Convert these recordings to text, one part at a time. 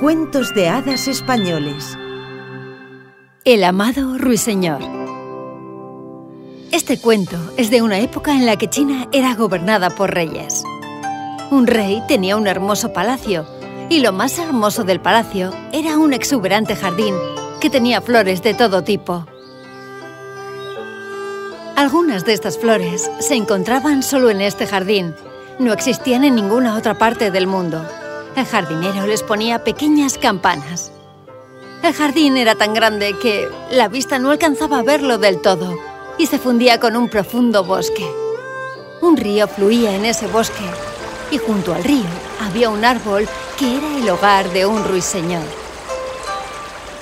Cuentos de hadas españoles. El amado ruiseñor. Este cuento es de una época en la que China era gobernada por reyes. Un rey tenía un hermoso palacio y lo más hermoso del palacio era un exuberante jardín que tenía flores de todo tipo. Algunas de estas flores se encontraban solo en este jardín. No existían en ninguna otra parte del mundo. El jardinero les ponía pequeñas campanas. El jardín era tan grande que la vista no alcanzaba a verlo del todo y se fundía con un profundo bosque. Un río fluía en ese bosque y junto al río había un árbol que era el hogar de un ruiseñor.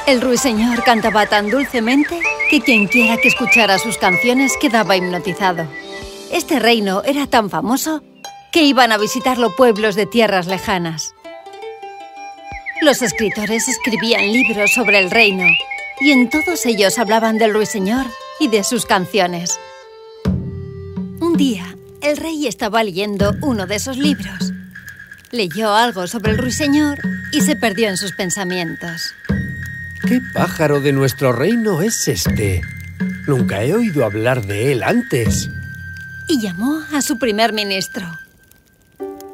El ruiseñor cantaba tan dulcemente que quienquiera que escuchara sus canciones quedaba hipnotizado. Este reino era tan famoso que iban a visitarlo pueblos de tierras lejanas. Los escritores escribían libros sobre el reino y en todos ellos hablaban del ruiseñor y de sus canciones. Un día, el rey estaba leyendo uno de esos libros. Leyó algo sobre el ruiseñor y se perdió en sus pensamientos. ¿Qué pájaro de nuestro reino es este? Nunca he oído hablar de él antes. Y llamó a su primer ministro.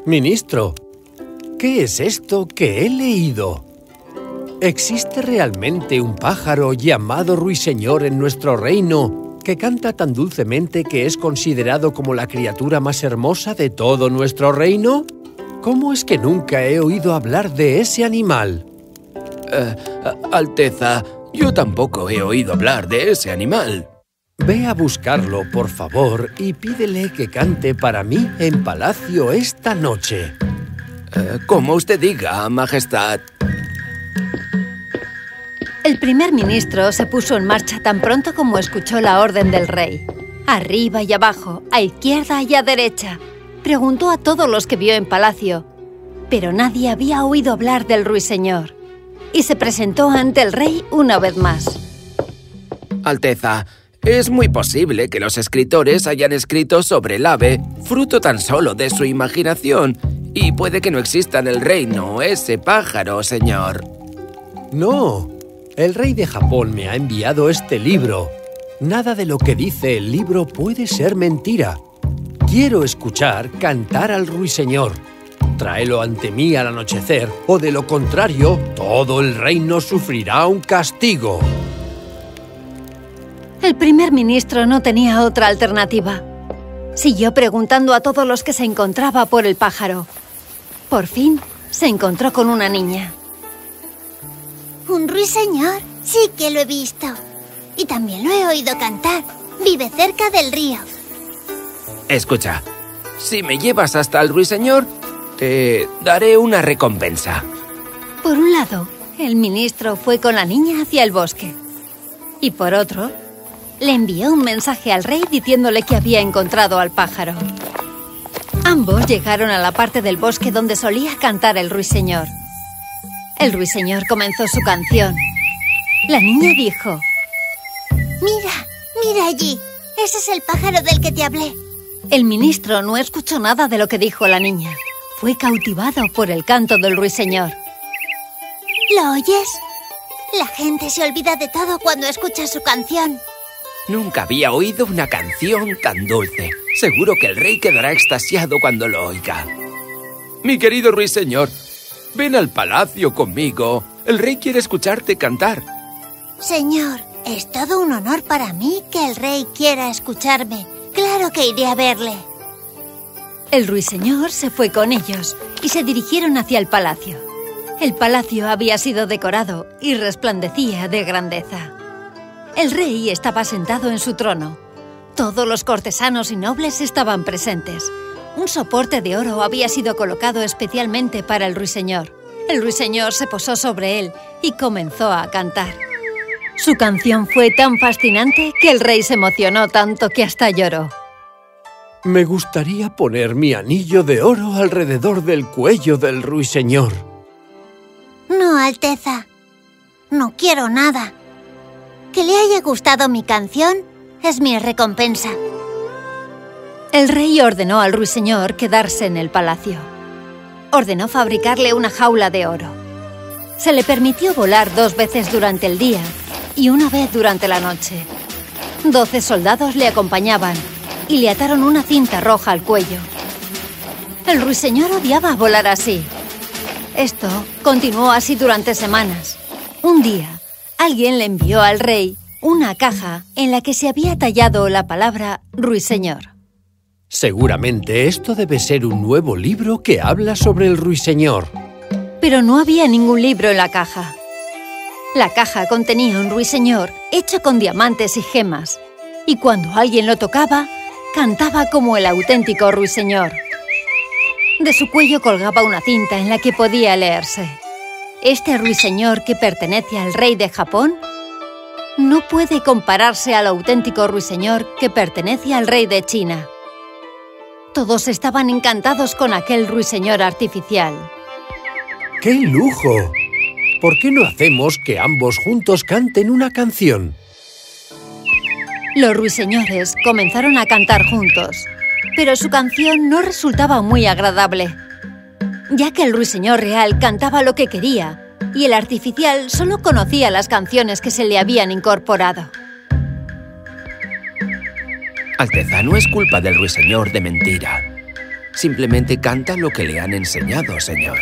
Ministro, ¿qué es esto que he leído? ¿Existe realmente un pájaro llamado ruiseñor en nuestro reino que canta tan dulcemente que es considerado como la criatura más hermosa de todo nuestro reino? ¿Cómo es que nunca he oído hablar de ese animal? Eh, Alteza, yo tampoco he oído hablar de ese animal. Ve a buscarlo, por favor, y pídele que cante para mí en palacio esta noche. Eh, como usted diga, Majestad. El primer ministro se puso en marcha tan pronto como escuchó la orden del rey. Arriba y abajo, a izquierda y a derecha. Preguntó a todos los que vio en palacio, pero nadie había oído hablar del ruiseñor. Y se presentó ante el rey una vez más. Alteza, es muy posible que los escritores hayan escrito sobre el ave, fruto tan solo de su imaginación, y puede que no exista en el reino ese pájaro, señor. No, el rey de Japón me ha enviado este libro. Nada de lo que dice el libro puede ser mentira. Quiero escuchar cantar al ruiseñor. Tráelo ante mí al anochecer, o de lo contrario, todo el reino sufrirá un castigo. El primer ministro no tenía otra alternativa. Siguió preguntando a todos los que se encontraba por el pájaro. Por fin, se encontró con una niña. ¿Un ruiseñor? Sí que lo he visto. Y también lo he oído cantar. Vive cerca del río. Escucha, si me llevas hasta el ruiseñor, te daré una recompensa. Por un lado, el ministro fue con la niña hacia el bosque. Y por otro, le envió un mensaje al rey diciéndole que había encontrado al pájaro. Ambos llegaron a la parte del bosque donde solía cantar el ruiseñor. El ruiseñor comenzó su canción. La niña dijo... Mira, mira allí. Ese es el pájaro del que te hablé. El ministro no escuchó nada de lo que dijo la niña. Fue cautivado por el canto del ruiseñor. ¿Lo oyes? La gente se olvida de todo cuando escucha su canción. Nunca había oído una canción tan dulce. Seguro que el rey quedará extasiado cuando lo oiga. Mi querido ruiseñor, ven al palacio conmigo. El rey quiere escucharte cantar. Señor, es todo un honor para mí que el rey quiera escucharme. Claro que iré a verle. El ruiseñor se fue con ellos y se dirigieron hacia el palacio. El palacio había sido decorado y resplandecía de grandeza. El rey estaba sentado en su trono. Todos los cortesanos y nobles estaban presentes. Un soporte de oro había sido colocado especialmente para el ruiseñor. El ruiseñor se posó sobre él y comenzó a cantar. Su canción fue tan fascinante que el rey se emocionó tanto que hasta lloró. Me gustaría poner mi anillo de oro alrededor del cuello del ruiseñor. No, Alteza. No quiero nada. Que le haya gustado mi canción es mi recompensa. El rey ordenó al ruiseñor quedarse en el palacio. Ordenó fabricarle una jaula de oro. Se le permitió volar dos veces durante el día y una vez durante la noche. Doce soldados le acompañaban y le ataron una cinta roja al cuello. El ruiseñor odiaba volar así. Esto continuó así durante semanas. Un día, alguien le envió al rey una caja en la que se había tallado la palabra ruiseñor. Seguramente esto debe ser un nuevo libro que habla sobre el ruiseñor. Pero no había ningún libro en la caja. La caja contenía un ruiseñor hecho con diamantes y gemas, y cuando alguien lo tocaba, cantaba como el auténtico ruiseñor. De su cuello colgaba una cinta en la que podía leerse. Este ruiseñor que pertenece al rey de Japón no puede compararse al auténtico ruiseñor que pertenece al rey de China. Todos estaban encantados con aquel ruiseñor artificial. ¡Qué lujo! ¿Por qué no hacemos que ambos juntos canten una canción? Los ruiseñores comenzaron a cantar juntos, pero su canción no resultaba muy agradable, ya que el ruiseñor real cantaba lo que quería y el artificial solo conocía las canciones que se le habían incorporado. Alteza, no es culpa del ruiseñor de mentira. Simplemente canta lo que le han enseñado, señor.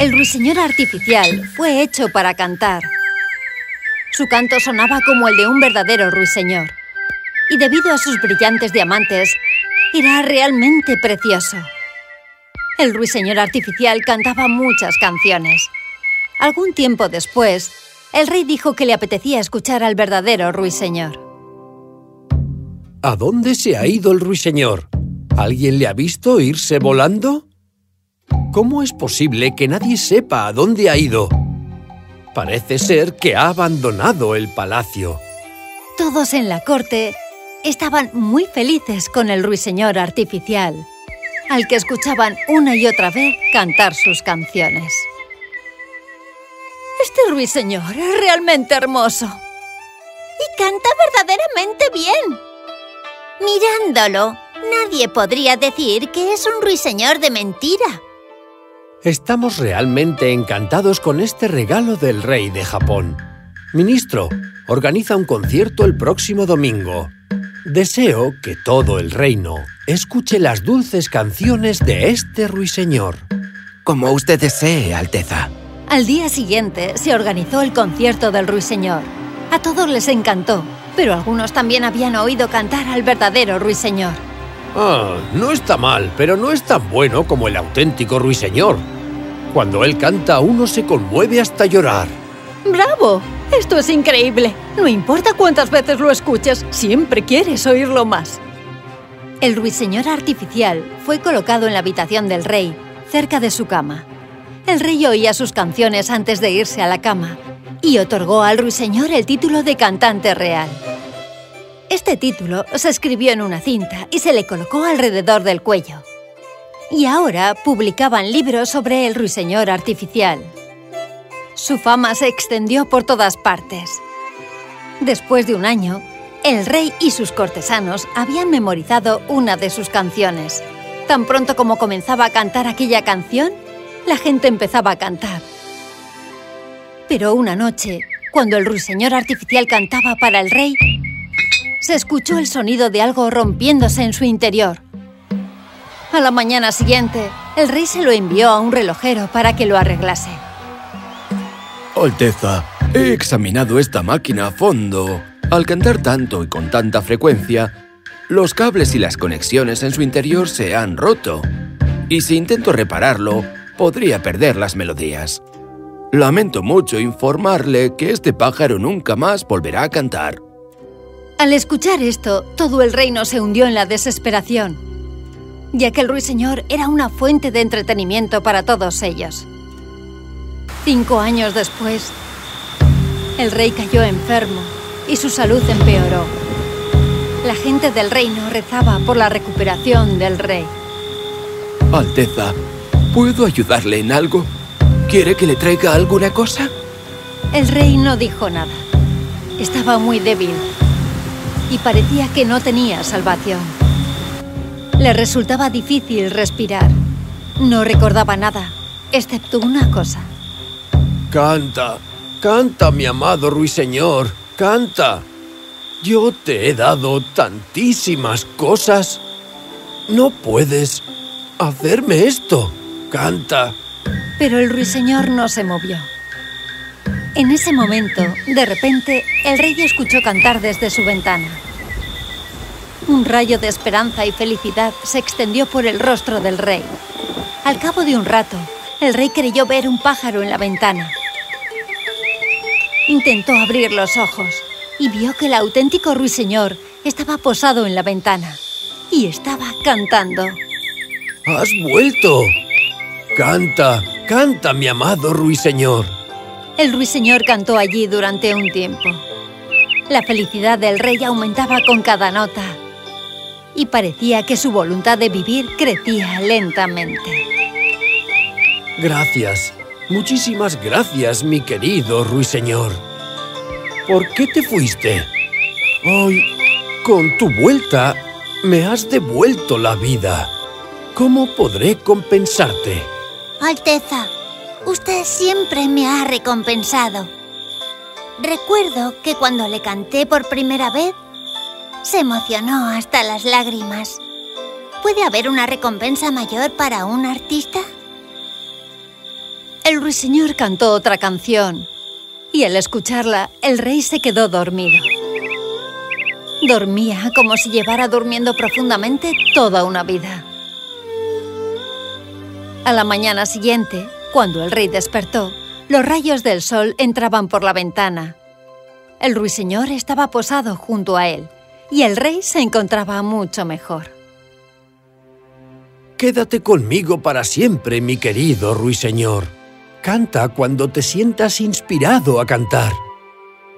El ruiseñor artificial fue hecho para cantar. Su canto sonaba como el de un verdadero ruiseñor. Y debido a sus brillantes diamantes, era realmente precioso. El ruiseñor artificial cantaba muchas canciones. Algún tiempo después, el rey dijo que le apetecía escuchar al verdadero ruiseñor. ¿A dónde se ha ido el ruiseñor? ¿Alguien le ha visto irse volando? ¿Cómo es posible que nadie sepa a dónde ha ido? Parece ser que ha abandonado el palacio. Todos en la corte estaban muy felices con el ruiseñor artificial, al que escuchaban una y otra vez cantar sus canciones. Este ruiseñor es realmente hermoso. Y canta verdaderamente bien. Mirándolo, nadie podría decir que es un ruiseñor de mentira. Estamos realmente encantados con este regalo del rey de Japón. Ministro, organiza un concierto el próximo domingo. Deseo que todo el reino escuche las dulces canciones de este ruiseñor. Como usted desee, Alteza. Al día siguiente se organizó el concierto del ruiseñor. A todos les encantó, pero algunos también habían oído cantar al verdadero ruiseñor. Ah, no está mal, pero no es tan bueno como el auténtico ruiseñor. Cuando él canta, uno se conmueve hasta llorar. ¡Bravo! Esto es increíble. No importa cuántas veces lo escuches, siempre quieres oírlo más. El ruiseñor artificial fue colocado en la habitación del rey, cerca de su cama. El rey oía sus canciones antes de irse a la cama y otorgó al ruiseñor el título de cantante real. Este título se escribió en una cinta y se le colocó alrededor del cuello. Y ahora publicaban libros sobre el ruiseñor artificial. Su fama se extendió por todas partes. Después de un año, el rey y sus cortesanos habían memorizado una de sus canciones. Tan pronto como comenzaba a cantar aquella canción, la gente empezaba a cantar. Pero una noche, cuando el ruiseñor artificial cantaba para el rey, se escuchó el sonido de algo rompiéndose en su interior. A la mañana siguiente, el rey se lo envió a un relojero para que lo arreglase. Alteza, he examinado esta máquina a fondo. Al cantar tanto y con tanta frecuencia, los cables y las conexiones en su interior se han roto. Y si intento repararlo, podría perder las melodías. Lamento mucho informarle que este pájaro nunca más volverá a cantar. Al escuchar esto, todo el reino se hundió en la desesperación, ya que el ruiseñor era una fuente de entretenimiento para todos ellos. Cinco años después, el rey cayó enfermo y su salud empeoró. La gente del reino rezaba por la recuperación del rey. Alteza, ¿puedo ayudarle en algo? ¿Quiere que le traiga alguna cosa? El rey no dijo nada. Estaba muy débil y parecía que no tenía salvación. Le resultaba difícil respirar. No recordaba nada, excepto una cosa. Canta, canta, mi amado ruiseñor, canta. Yo te he dado tantísimas cosas. No puedes hacerme esto. Canta. Pero el ruiseñor no se movió. En ese momento, de repente, el rey escuchó cantar desde su ventana. Un rayo de esperanza y felicidad se extendió por el rostro del rey. Al cabo de un rato, el rey creyó ver un pájaro en la ventana. Intentó abrir los ojos y vio que el auténtico ruiseñor estaba posado en la ventana y estaba cantando. ¡Has vuelto! Canta, canta, mi amado ruiseñor. El ruiseñor cantó allí durante un tiempo. La felicidad del rey aumentaba con cada nota y parecía que su voluntad de vivir crecía lentamente. Gracias, muchísimas gracias, mi querido ruiseñor. ¿Por qué te fuiste? Hoy, con tu vuelta, me has devuelto la vida. ¿Cómo podré compensarte? Alteza, usted siempre me ha recompensado. Recuerdo que cuando le canté por primera vez, se emocionó hasta las lágrimas. ¿Puede haber una recompensa mayor para un artista? El ruiseñor cantó otra canción y al escucharla, el rey se quedó dormido. Dormía como si llevara durmiendo profundamente toda una vida. A la mañana siguiente, cuando el rey despertó, los rayos del sol entraban por la ventana. El ruiseñor estaba posado junto a él y el rey se encontraba mucho mejor. Quédate conmigo para siempre, mi querido ruiseñor. Canta cuando te sientas inspirado a cantar.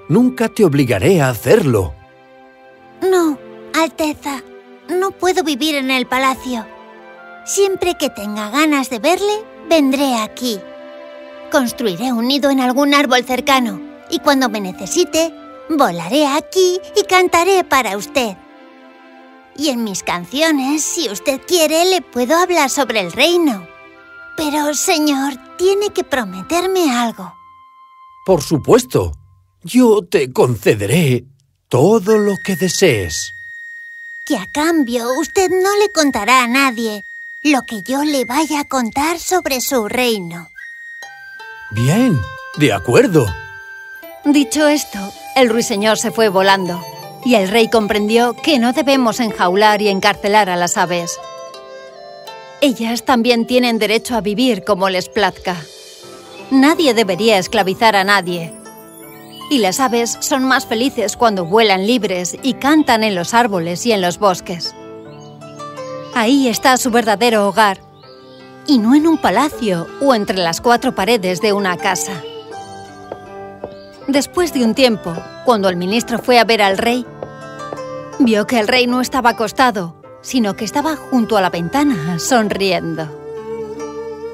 Nunca te obligaré a hacerlo. No, Alteza, no puedo vivir en el palacio. Siempre que tenga ganas de verle, vendré aquí. Construiré un nido en algún árbol cercano y cuando me necesite, volaré aquí y cantaré para usted. Y en mis canciones, si usted quiere, le puedo hablar sobre el reino. Pero, señor, tiene que prometerme algo. Por supuesto. Yo te concederé todo lo que desees. Que a cambio usted no le contará a nadie lo que yo le vaya a contar sobre su reino. Bien, de acuerdo. Dicho esto, el ruiseñor se fue volando y el rey comprendió que no debemos enjaular y encarcelar a las aves. Ellas también tienen derecho a vivir como les plazca. Nadie debería esclavizar a nadie. Y las aves son más felices cuando vuelan libres y cantan en los árboles y en los bosques. Ahí está su verdadero hogar, y no en un palacio o entre las cuatro paredes de una casa. Después de un tiempo, cuando el ministro fue a ver al rey, vio que el rey no estaba acostado, sino que estaba junto a la ventana, sonriendo.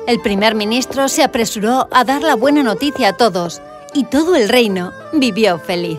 El primer ministro se apresuró a dar la buena noticia a todos y todo el reino vivió feliz.